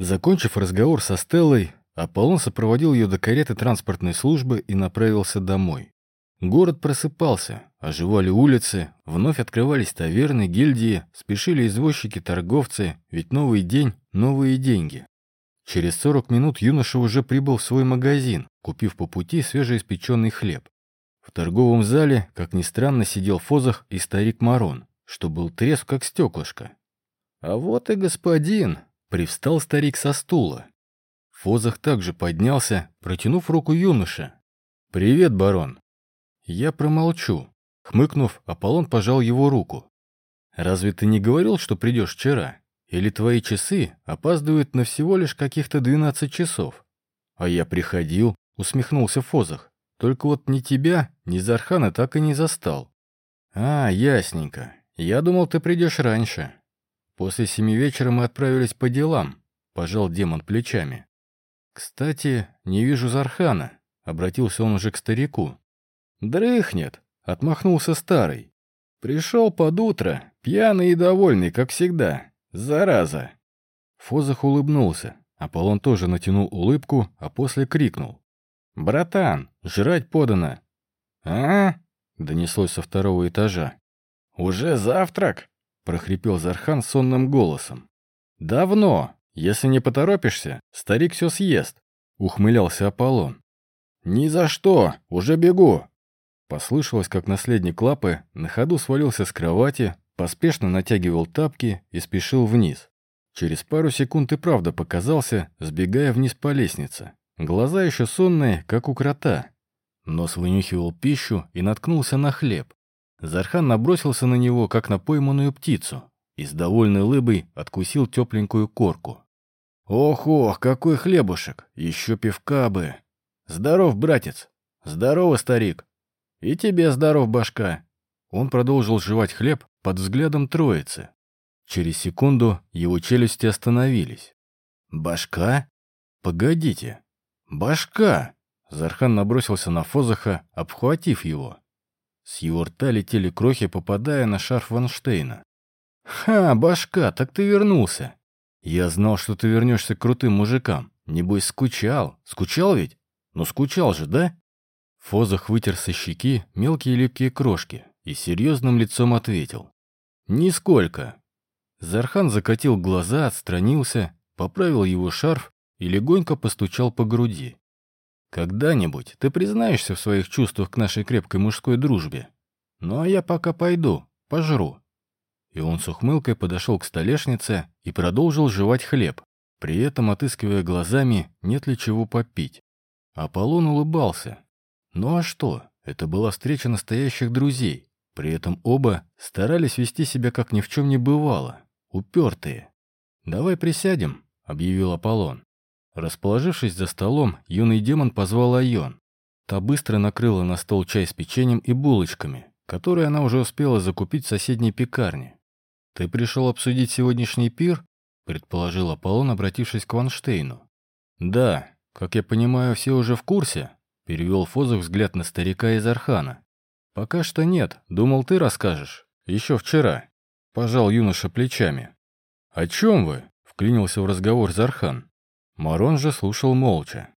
Закончив разговор со Стеллой, Аполлон сопроводил ее до кареты транспортной службы и направился домой. Город просыпался, оживали улицы, вновь открывались таверны, гильдии, спешили извозчики, торговцы, ведь новый день — новые деньги. Через 40 минут юноша уже прибыл в свой магазин, купив по пути свежеиспеченный хлеб. В торговом зале, как ни странно, сидел Фозах и старик Марон, что был треск, как стеклышко. «А вот и господин!» — привстал старик со стула. Фозах также поднялся, протянув руку юноше. «Привет, барон!» Я промолчу. Хмыкнув, Аполлон пожал его руку. «Разве ты не говорил, что придешь вчера? Или твои часы опаздывают на всего лишь каких-то 12 часов?» «А я приходил», — усмехнулся Фозах. «Только вот ни тебя, ни Зархана так и не застал». «А, ясненько. Я думал, ты придешь раньше». После семи вечера мы отправились по делам, — пожал демон плечами. «Кстати, не вижу Зархана», — обратился он уже к старику. «Дрыхнет», — отмахнулся старый. «Пришел под утро, пьяный и довольный, как всегда. Зараза!» Фозах улыбнулся. Аполлон тоже натянул улыбку, а после крикнул. «Братан, жрать подано!» «А?» — донеслось со второго этажа. «Уже завтрак?» — прохрипел Зархан сонным голосом. «Давно. Если не поторопишься, старик все съест», — ухмылялся Аполлон. «Ни за что! Уже бегу!» Послышалось, как наследник лапы на ходу свалился с кровати, поспешно натягивал тапки и спешил вниз. Через пару секунд и правда показался, сбегая вниз по лестнице. Глаза еще сонные, как у крота. Нос вынюхивал пищу и наткнулся на хлеб. Зархан набросился на него, как на пойманную птицу, и с довольной лыбой откусил тепленькую корку. «Ох-ох, какой хлебушек! Еще пивка бы! Здоров, братец! Здорово, старик!» «И тебе здоров, башка!» Он продолжил жевать хлеб под взглядом троицы. Через секунду его челюсти остановились. «Башка? Погодите! Башка!» Зархан набросился на Фозаха, обхватив его. С его рта летели крохи, попадая на шарф Ванштейна. «Ха, башка, так ты вернулся! Я знал, что ты вернешься к крутым мужикам. Небось, скучал. Скучал ведь? Ну, скучал же, да?» Фозах вытер со щеки мелкие липкие крошки и серьезным лицом ответил. «Нисколько». Зархан закатил глаза, отстранился, поправил его шарф и легонько постучал по груди. «Когда-нибудь ты признаешься в своих чувствах к нашей крепкой мужской дружбе. Ну а я пока пойду, пожру». И он с ухмылкой подошел к столешнице и продолжил жевать хлеб, при этом отыскивая глазами, нет ли чего попить. Аполлон улыбался, ну а что? Это была встреча настоящих друзей. При этом оба старались вести себя как ни в чем не бывало. Упертые. «Давай присядем», — объявил Аполлон. Расположившись за столом, юный демон позвал Айон. Та быстро накрыла на стол чай с печеньем и булочками, которые она уже успела закупить в соседней пекарне. «Ты пришел обсудить сегодняшний пир?» — предположил Аполлон, обратившись к Ванштейну. «Да, как я понимаю, все уже в курсе?» Перевел Фозах взгляд на старика из Архана. «Пока что нет. Думал, ты расскажешь. Еще вчера». Пожал юноша плечами. «О чем вы?» — вклинился в разговор Зархан. Марон же слушал молча.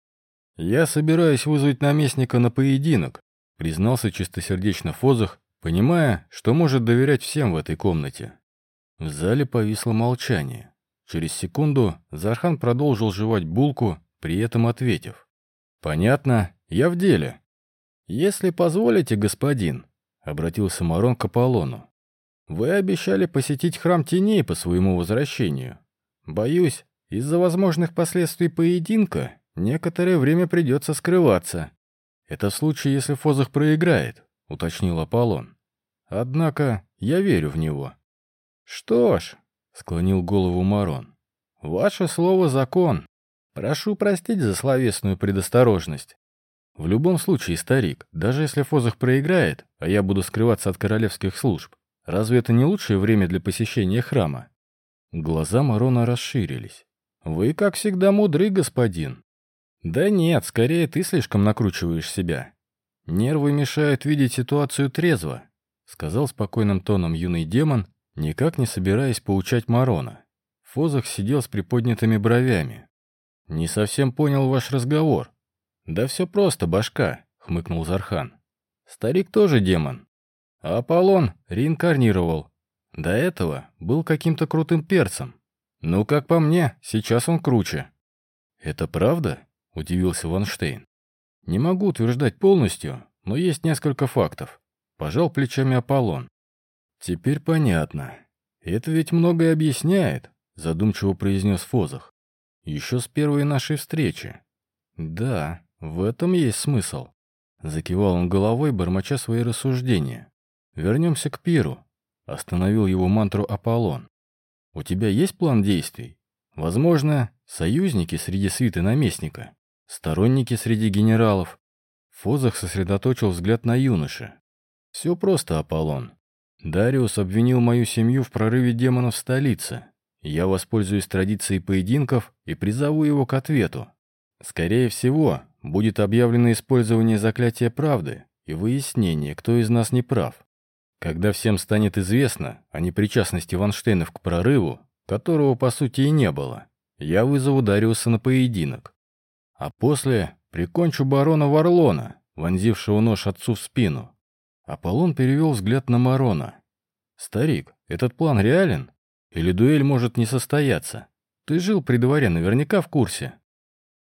«Я собираюсь вызвать наместника на поединок», — признался чистосердечно Фозах, понимая, что может доверять всем в этой комнате. В зале повисло молчание. Через секунду Зархан продолжил жевать булку, при этом ответив. «Понятно, я в деле. Если позволите, господин, обратился Марон к Аполлону. Вы обещали посетить храм теней по своему возвращению. Боюсь, из-за возможных последствий поединка некоторое время придется скрываться. Это в случае, если Фозах проиграет, уточнил Аполлон. Однако я верю в него. Что ж, склонил голову Марон. Ваше слово закон. Прошу простить за словесную предосторожность. В любом случае, старик, даже если Фозах проиграет, а я буду скрываться от королевских служб, разве это не лучшее время для посещения храма? Глаза Марона расширились. Вы, как всегда, мудрый господин. Да нет, скорее ты слишком накручиваешь себя. Нервы мешают видеть ситуацию трезво, сказал спокойным тоном юный демон, никак не собираясь поучать Марона. Фозах сидел с приподнятыми бровями. «Не совсем понял ваш разговор». «Да все просто, башка», — хмыкнул Зархан. «Старик тоже демон. А Аполлон реинкарнировал. До этого был каким-то крутым перцем. Ну, как по мне, сейчас он круче». «Это правда?» — удивился Ванштейн. «Не могу утверждать полностью, но есть несколько фактов». Пожал плечами Аполлон. «Теперь понятно. Это ведь многое объясняет», — задумчиво произнес Фозах. «Еще с первой нашей встречи». «Да, в этом есть смысл», — закивал он головой, бормоча свои рассуждения. «Вернемся к пиру», — остановил его мантру Аполлон. «У тебя есть план действий? Возможно, союзники среди свиты наместника, сторонники среди генералов». Фозах сосредоточил взгляд на юноше. «Все просто, Аполлон. Дариус обвинил мою семью в прорыве демонов в столице. Я воспользуюсь традицией поединков и призову его к ответу. Скорее всего, будет объявлено использование заклятия правды и выяснение, кто из нас не прав. Когда всем станет известно о непричастности Ванштейнов к прорыву, которого по сути и не было, я вызову Дариуса на поединок. А после прикончу барона Варлона, вонзившего нож отцу в спину. Аполлон перевел взгляд на Марона. «Старик, этот план реален? Или дуэль может не состояться? Ты жил при дворе, наверняка в курсе».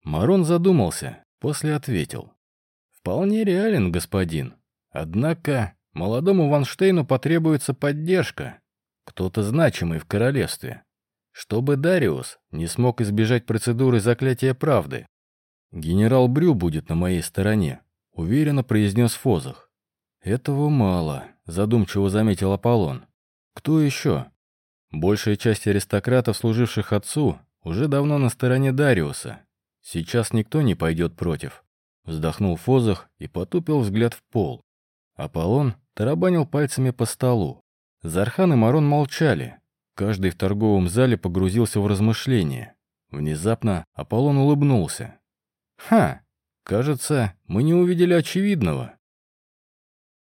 Марон задумался, после ответил. «Вполне реален, господин. Однако молодому Ванштейну потребуется поддержка. Кто-то значимый в королевстве. Чтобы Дариус не смог избежать процедуры заклятия правды. Генерал Брю будет на моей стороне», — уверенно произнес Фозах. «Этого мало», — задумчиво заметил Аполлон. «Кто еще?» Большая часть аристократов, служивших отцу, уже давно на стороне Дариуса. Сейчас никто не пойдет против. Вздохнул Фозах и потупил взгляд в пол. Аполлон тарабанил пальцами по столу. Зархан и Марон молчали. Каждый в торговом зале погрузился в размышления. Внезапно Аполлон улыбнулся. «Ха! Кажется, мы не увидели очевидного.